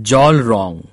Joel wrong.